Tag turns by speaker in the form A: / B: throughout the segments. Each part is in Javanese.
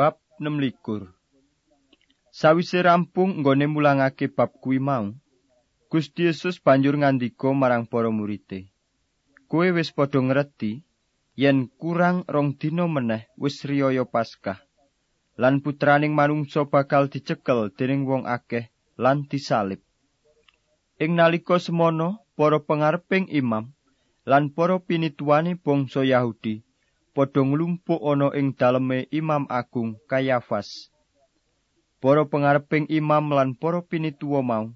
A: Bab 16 Sawise rampung nggone mulangake bab kuwi mau, Gusti Yesus banjur ngandika marang para murid-e. Kowe wis padha ngerti yen kurang rong dina meneh wis riyaya Paskah. Lan putraning manungsa bakal dicekel dening wong akeh lan disalib. Ing nalika semono, para pengareping imam lan para pinituwane bangsa Yahudi padha nglumpuk ana ing daleme Imam Agung Kayafas. Para pengareping imam lan para pinituwa mau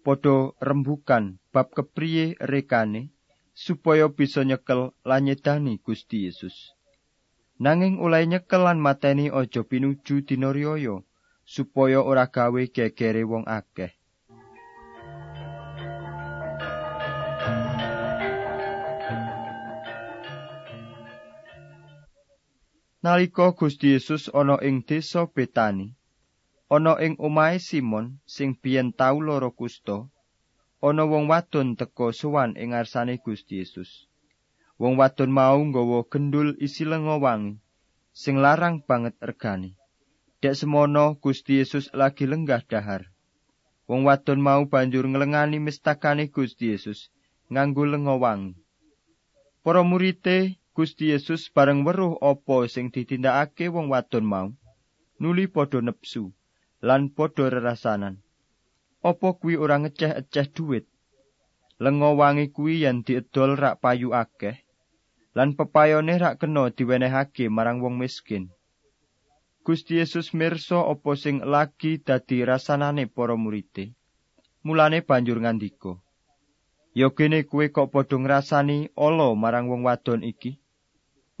A: padha rembukan bab kepriye rekane supaya bisa nyekel lan nyedani Gusti Yesus. Nanging oleh nyekel lan mateni aja pinuju dina supaya ora gawe gegere wong akeh. Nalika Gusti Yesus ana ing desa Betani, ana ing omahe Simon sing biyen tau lara kusta ana wong wadon teka sowan ing ngarsane Gusti Yesus. Wong wadon mau nggawa gendul isi lenga wangi sing larang banget regane dek semono Gusti Yesus lagi lenggah dahar. Wong wadon mau banjur nglengani mistakane Gusti Yesus nganggo lenga wangi. Para murite Gusti Yesus bareng weruh apa sing ditindakake wong wadon mau nuli padha nepsu lan padha rerasanan. Apa kuwi ora ngeceh-eceh dhuwit? Lenga wangi kuwi yen diedol rak payu akeh, lan pepayone rak kena diwenehake marang wong miskin. Gusti Yesus mirsa apa sing lagi dadi rasanane para murite. Mulane banjur ngandika, "Ya kene kuwe kok padha ngrasani ala marang wong wadon iki?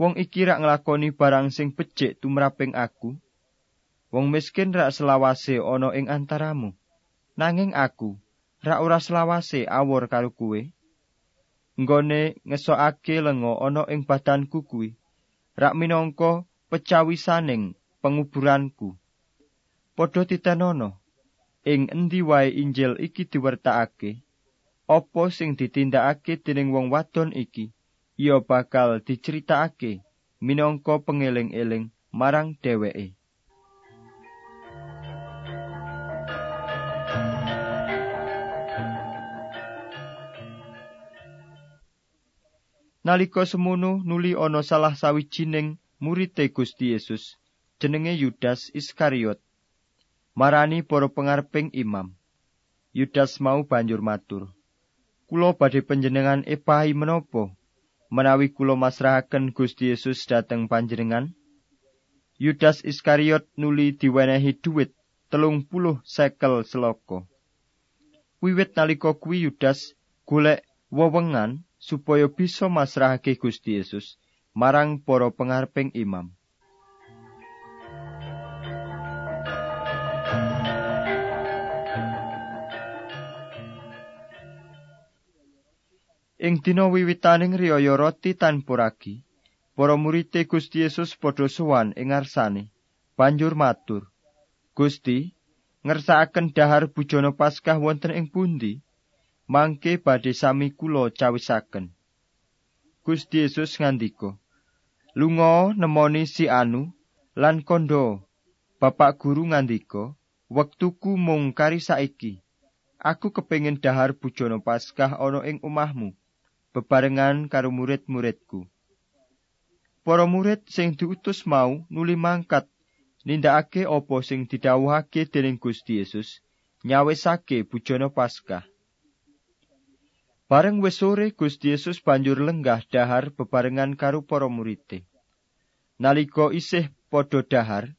A: Wong iki rak nglakoni barang sing becik tumraping aku." Wong miskin rak selawase ana ing antaramu. Nanging aku rak ora selawase awor karo kuwe. Nggone ngesokake lenga ana ing badanku kuwi. Rak minangka pecawisaning penguburanku. Padha titenono ing endi wae Injil iki diwertakake. Apa sing ditindakake dening wong wadon iki, iya bakal diceritakake minangka pengeling-eling marang dheweke. Nalika semono nuli ana salah sawijining murid Gusti Yesus jenenge Yudas Iskariot marani para pengarping imam. Yudas mau banjur matur, "Kula badhe panjenengan epahi menapa menawi kula masrahaken Gusti Yesus dhateng panjenengan?" Yudas Iskariot nuli diwenehi dhuwit telung puluh sekel seloko. Wiwit nalika kuwi Yudas golek wewengan supaya bisa masrahake Gusti Yesus marang para pengarping imam. Ing dina wiwitaning riyaya roti tanpa ragi, para murid Gusti Yesus padha sowan ing ngarsane, banjur matur, "Gusti, ngersakaken dahar bujana Paskah wonten ing pundi?" mangke badhe sami kula cawisaken. Gusti Yesus ngandika, "Lunga nemoni si anu lan kondo." Bapak guru ngandika, "Wektuku mung kari saiki. Aku kepengin dahar bujana Paskah ana ing omahmu, bebarengan karo murid-muridku." Para murid sing diutus mau nuli mangkat nindakake apa sing didhawuhake dening Gusti Yesus nyawisake bujana Paskah. Bareng wis sore Gusti Yesus banjur lenggah dahar bebarengan karo para murid. Nalika isih padha dahar,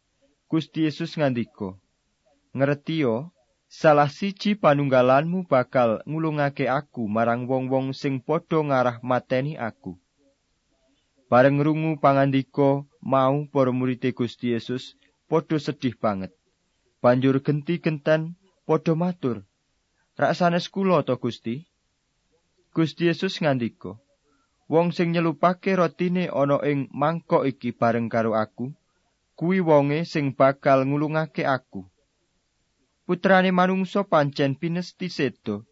A: Gusti Yesus ngandika, "Ngertiyo, salah siji panunggalanmu bakal ngulungake aku marang wong-wong sing padha ngarah mateni aku." Bareng rungu pangandika mau para murid Gusti Yesus padha sedih banget. Banjur genti-genten padha matur, "Rak sanes kula to Gusti?" Gusti Yesus ngandika, Wong sing nyelupake rotine ana ing mangkok iki bareng karo aku, kuwi wonge sing bakal ngulungake aku. Putrane manungsa pancen pinesti sedo,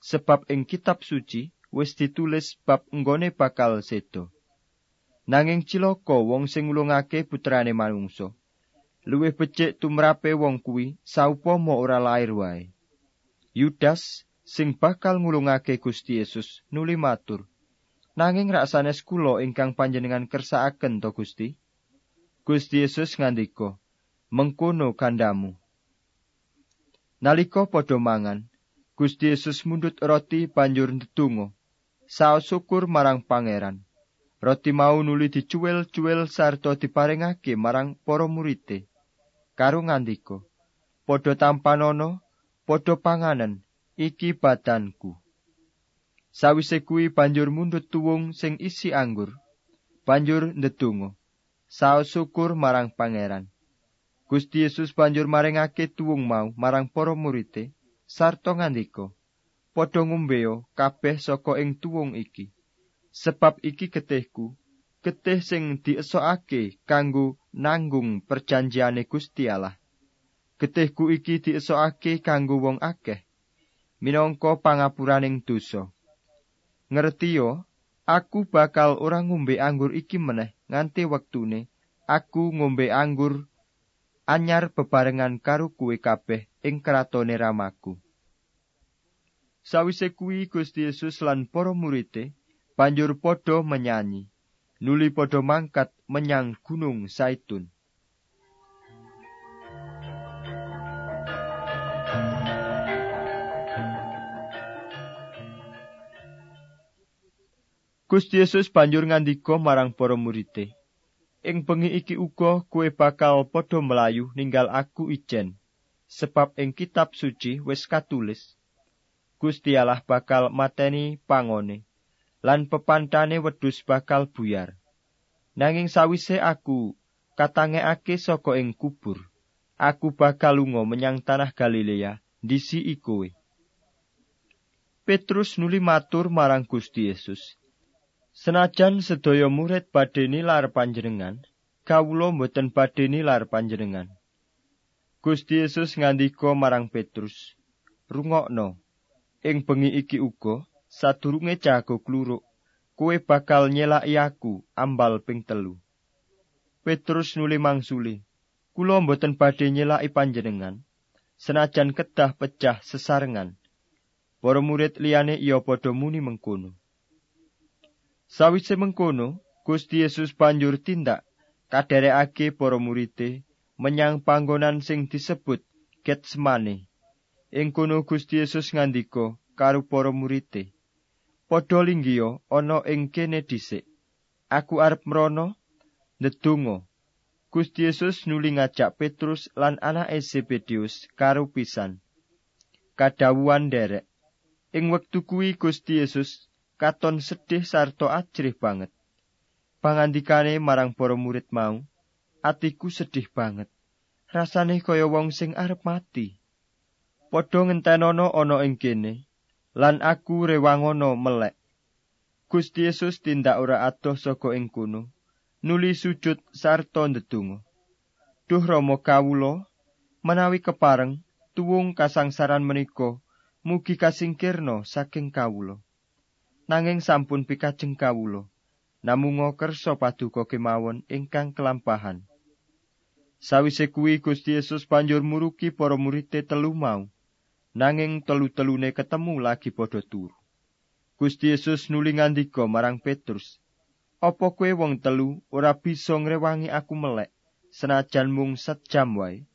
A: sebab ing kitab suci wis ditulis bab nggone bakal sedo. Nanging cilaka wong sing ngulungake putrane manungsa. luwih becik tumrape wong kuwi saupama ora lair wae. Yudas sing bakal ngulungake Gusti Yesus nuli matur, "Nanging rasanes kula ingkang panjenengan kersakaken to Gusti?" Gusti Yesus ngandika, "Mengkono kandamu." Nalika padha mangan, Gusti Yesus mundut roti banjur ndedonga, saos syukur marang Pangeran. Roti mau nuli dicuwil-cuwil sarta diparingake marang para murite. Karo ngandika, "Padha tampanana, padha panganen, iki badanku." Sawise kuwi banjur mundut tuwung sing isi anggur, banjur ndedonga, saos syukur marang Pangeran. Gusti Yesus banjur maringake tuwung mau marang para murite, sarta ngandika, "Padha ngombeo kabeh saka ing tuwung iki." sebab iki getihku getih sing diesokake kanggo nanggung perjanjiane Gusti Allah getihku iki diesokake kanggo wong akeh minangka pangapuraning dosa ngertiyo aku bakal ora ngombe anggur iki meneh nganti wektune aku ngombe anggur anyar bebarengan karo kuwe kabeh ing kratone Ramaku. Sawise kuwi Gusti Yesus lan para murid banjur padha menyanyi. Nuli padha mangkat menyang gunung Saitun. Gusti Yesus banjur ngandika marang para murid-e Ing bengi iki uga kue bakal padha melayu ninggal aku ijen sebab ing kitab suci wis katulis Gusti Allah bakal mateni pangone lan pepantane wedhus bakal buyar. Nanging sawise aku katangekake saka ing kubur, aku bakal lunga menyang tanah Galilea disi ikowe. Petrus nuli matur marang Gusti Yesus. Senajan sedaya murid badhe nilar panjenengan, kawula mboten badhe nilar panjenengan. Gusti Yesus ngandika marang Petrus, "Rungokno, ing bengi iki uga sadurunge jago kluruk kowe bakal nyelaki aku ambal ping telu. Petrus nuli mangsuli kula mboten badhe nyelaki panjenengan senajan kedah pecah sesarengan. Para murid liyane iya padha muni mengkono sawise mengkono Gusti Yesus banjur tindak kaderekake para murite menyang panggonan sing disebut Getsemane ing kono Gusti Yesus ngandika karo para murite padha linggiya ana ing kene dhisik. Aku arep mrono ndedonga. Gusti Yesus nuli ngajak Petrus lan anake Zebedius karo pisan. Kadawuhan derek. Ing wektu kuwi Gusti Yesus katon sedih sarta ajrih banget. Pangandikane marang para murid mau, atiku sedih banget. Rasane kaya wong sing arep mati. Padha ngentenono ana ing kene. lan aku rewangono melek. Gusti Yesus tindak ora adoh saka ing kono, nuli sujud sarta ndedonga. Duh Rama kawula, menawi kepareng tuwung kasangsaran menika mugi kasingkirna saking kawula. Nanging sampun pikajeng kawula, namunga kersa paduka kemawon ingkang kelampahan. Sawise kuwi Gusti Yesus banjur muruki para murid telu mau. nanging telu-telune ketemu lagi padha turu. Gusti Yesus nuli ngandika marang Petrus, "Apa kowe wong telu ora bisa ngrewangi aku melek senajan mung sejam wae?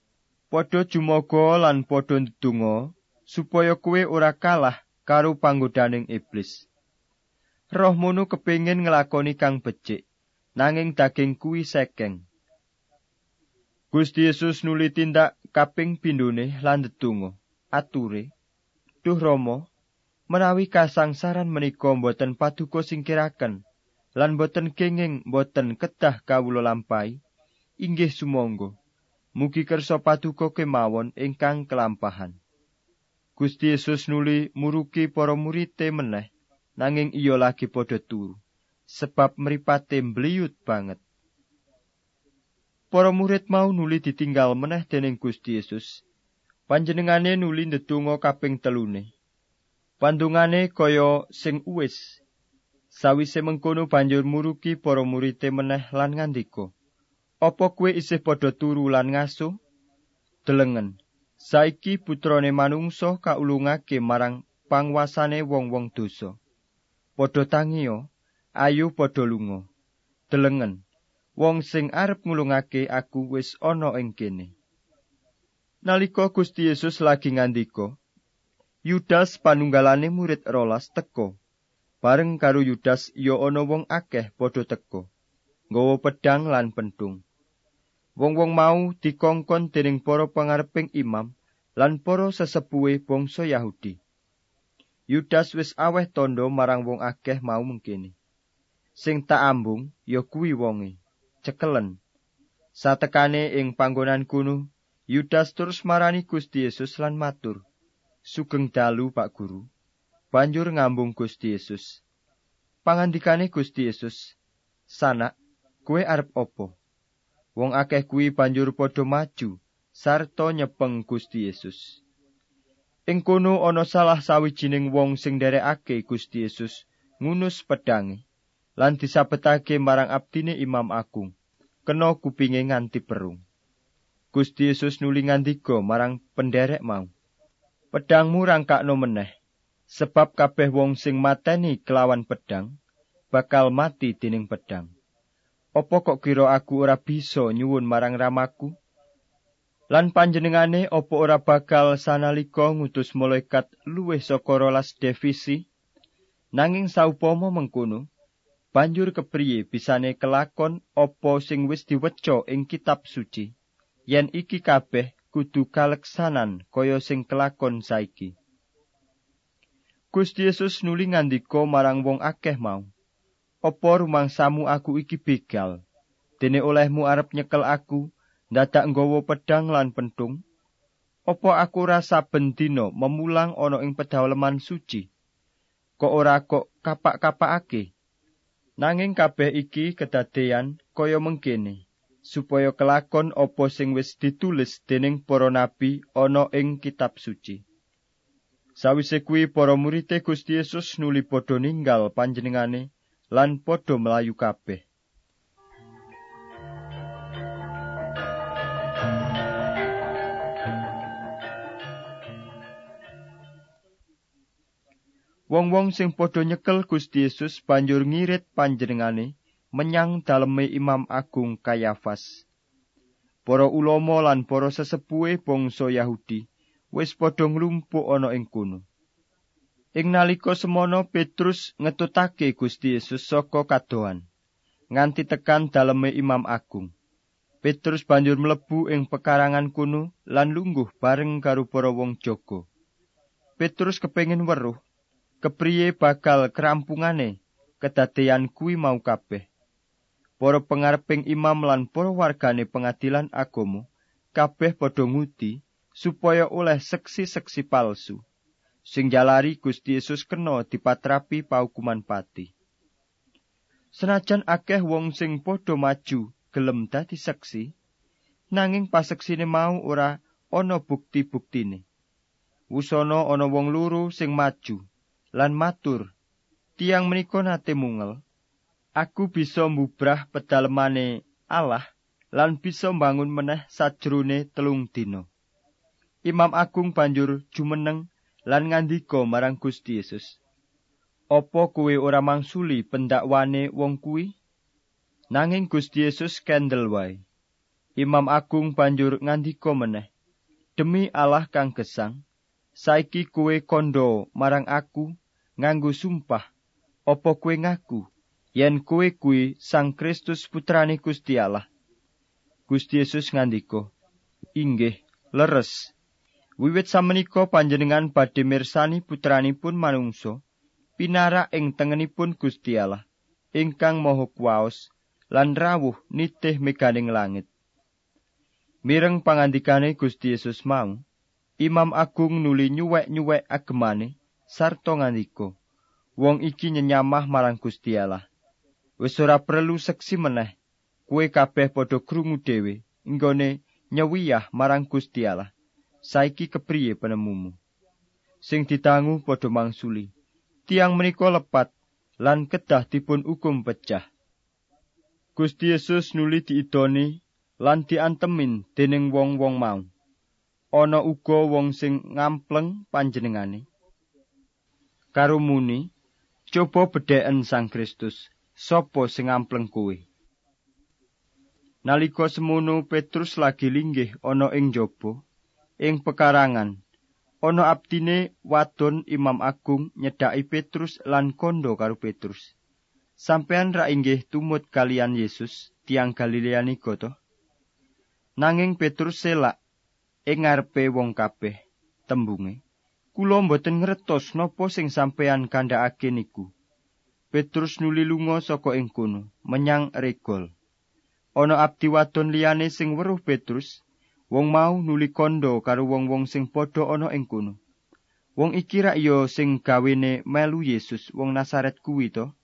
A: Padha jumoga lan padha ndedonga supaya kowe ora kalah karo panggodaning iblis." Roh mono kepingin nglakoni kang becik, nanging daging kuwi sekeng. Gusti Yesus nuli tindak kaping pindhone lan ndedonga. ature duh rama menawi kasangsaran menika boten paduka singkiraken lan boten kenging boten kedah kawula lampahi inggih sumangga mugi kersa paduka kemawon ingkang kelampahan Gusti Yesus nuli muruki para murid-e meneh nanging iya lagi padha turu sebab mripate mbliyut banget Para murid mau nuli ditinggal meneh dening Gusti Yesus panjenengane nuli ndedonga kaping telune. Pandungane kaya sing uwis. Sawise mengkono banjur muruki para murite meneh lan ngandika, Apa kowe isih padha turu lan ngasuh? Delengen, saiki putrane manungsa kaulungake marang pangwasane wong-wong dosa. Padha tangiyo, ayo padha lunga. Delengen, wong sing arep ngulungake aku wis ana ing kene. Nalika Gusti Yesus lagi ngandika, Yudas panunggalane murid rolas teko. Bareng karo Yudas ya ana wong akeh padha teko. Nggawa pedang lan pentung. Wong-wong mau dikongkon dening para pangareping imam lan para sesepuhe bangsa Yahudi. Yudas wis aweh tondo marang wong akeh mau mengkene. Sing tak ambung ya kuwi wonge, cekelen. Satekane ing panggonan kuno, Yudas terus marani Gusti Yesus lan matur, "Sugeng dalu, Pak Guru." banjur ngambung Gusti Yesus. Pangandikane Gusti Yesus, "Sanak, kowe arep opo?" Wong akeh kuwi banjur padha maju sarta nyepeng Gusti Yesus. Ing kono ana salah sawijining wong sing nderekake Gusti Yesus ngunus pedange lan disabetake marang abdine Imam Agung. Kena kupinge nganti perung. Gusti Yesus nuli ngandika marang penderek mau. Pedangmu rangkakno meneh. sebab kabeh wong sing mateni kelawan pedang bakal mati dening pedang. Opo kok kira aku ora bisa nyuwun marang ramaku? Lan panjenengane opo ora bakal sanalika ngutus malaikat luwih saka rolas divisi? Nanging saupama mengkono, banjur kepriye bisane kelakon opo sing wis diweca ing kitab suci? Yen iki kabeh kudu kaleksanan kaya sing kelakon saiki. Gusti Yesus nuli ngandika marang wong akeh mau. Apa rumangsamu aku iki begal? Dene olehmu arep nyekel aku, ndadak nggawa pedang lan pentung? Apa aku rasa bendina memulang ana ing pedaleman suci? Kok ora kok kapak-kapakake? Nanging kabeh iki kedadeyan kaya mengkene, supaya kelakon apa sing wis ditulis dening para nabi ana ing kitab suci. Sawise kuwi para murid Gusti Yesus nuli padha ninggal panjenengane lan padha mlayu kabeh. Wong-wong sing padha nyekel Gusti Yesus banjur ngirit panjenengane menyang daleme Imam Agung Kayafas. Para ulama lan para sesepuhe bangsa Yahudi wis padha nglumpuk ana ing kono. Ing nalika semono Petrus ngetutake Gusti Yesus saka kadohan nganti tekan daleme Imam Agung. Petrus banjur mlebu ing pekarangan kuno lan lungguh bareng karo para wong jaga. Petrus kepengin weruh kepriye bakal kerampungane kedadeyan kuwi mau kabeh. Para pengareping imam lan para wargane pengadilan agama kabeh padha ngudi supaya oleh seksi-seksi palsu sing jalari Gusti Yesus kena dipatrapi paukuman pati. Senajan akeh wong sing padha maju gelem dadi seksi, nanging paseksine mau ora ana bukti-buktine. Wusana ana wong luru sing maju lan matur, "Tiang menika nate mungel, aku bisa mbubrah pedalemane Allah lan bisa mbangun meneh sajrone telung dina." Imam Agung banjur jumeneng lan ngandika marang Gusti Yesus. Apa kowe ora mangsuli pendakwane wong kuwi? Nanging Gusti Yesus kendel wae. Imam Agung banjur ngandika meneh, "Demi Allah kang gesang, saiki kowe kondo marang aku nganggo sumpah. Apa kowe ngaku yen kowe kuwi Sang Kristus putrane Gusti Allah?" Gusti Yesus ngandika, "Inggih, leres." Wiwit samenika panjenengan badhe mirsani putranipun manungsa pinara ing tengenipun Gusti Allah ingkang Maha Kuwaos lan rawuh nitih meganing langit. Mireng pangandikane Gusti Yesus mau, Imam Agung nuli nyuwek-nyuwek agemane sarta ngandika, wong iki nyenyamah marang Gusti Allah. Wis ora perlu seksi meneh, kuwe kabeh padha krungu dhewe nggone nyewiyah marang Gusti Allah. saiki kepriye penemumu sing ditangu padha mangsuli tiang menika lepat lan kedah dipun hukum pecah Gusti Yesus nuli diidoni lan diantemin dening wong-wong mau. Ana uga wong sing ngampleng panjenengane. Karo muni, coba bedheken Sang Kristus, sapa sing ngampleng kowe? Nalika semono Petrus lagi linggih ana ing jaba, ing pekarangan. Ana abdine wadon Imam Agung nyedhaki Petrus lan kondo karo Petrus. Sampean ra inggih tumut kalian Yesus tiang Galilea nika to? Nanging Petrus selak ing ngarepe wong kabeh tembunge. Kula mboten ngertos napa sing sampean kandhakake niku. Petrus nuli lunga saka ing kono menyang regol. Ana abdi wadon liyane sing weruh Petrus, wong mau nuli kondo karo wong-wong sing padha ana ing kono. Wong iki rak ya sing gawene melu Yesus wong Nasaret kuwi to.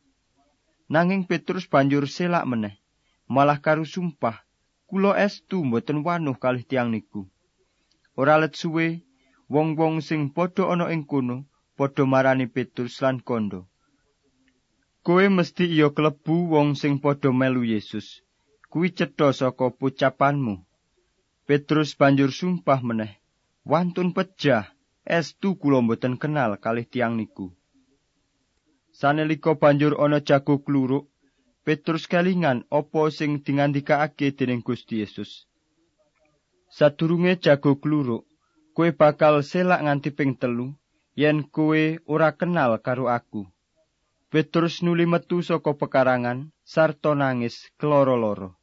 A: Nanging Petrus banjur selak meneh, malah karo sumpah, kula estu mboten wanuh kalih tiang niku. Ora let suwe, wong-wong sing padha ana ing kono padha marani Petrus lan kondo. Kowe mesti iya klebu wong sing padha melu Yesus. Kuwi cetha saka pocapanmu. Petrus banjur sumpah meneh, wantun pejah, estu kula mboten kenal kalih tiang niku. Sanelika banjur ana jago kluruk, Petrus kelingan apa sing dingandikake dening Gusti Yesus. Sadurunge jago kluruk, kowe bakal selak nganti ping telu yen kowe ora kenal karo aku. Petrus nuli metu saka pekarangan sarta nangis keloro-loro.